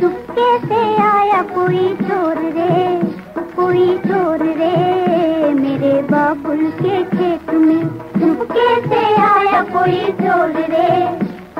चुपके से आया कोई चोर रे कोई चोर रे।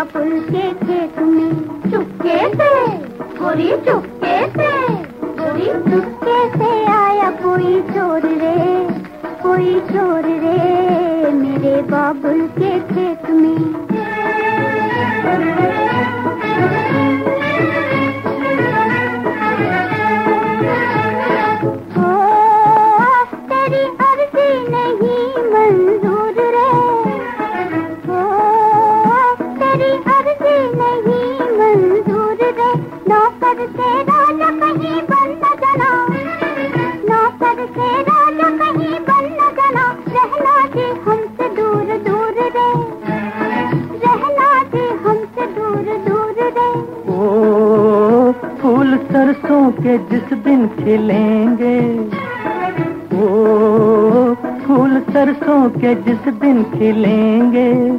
बापुल के खेत में चुपके से, गोरी चुपके से, गोरी चुपके से आया कोई चोर रे, कोई चोर रे मेरे बाबुल के खेत में। सरसों के जिस दिन खिलेंगे, ओ, फूल सरसों के जिस दिन खिलेंगे,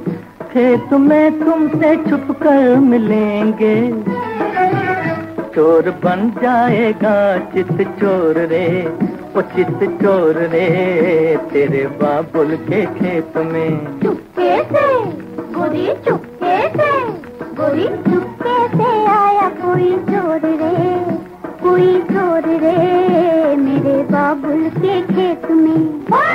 खेत में तुमसे छुप कर मिलेंगे। चोर बन जाएगा चित चोर रे, ओ चित चोर रे, तेरे बाबुल के खेत में। चुपके रे कोई चोर रे मेरे बाबुल के खेत में।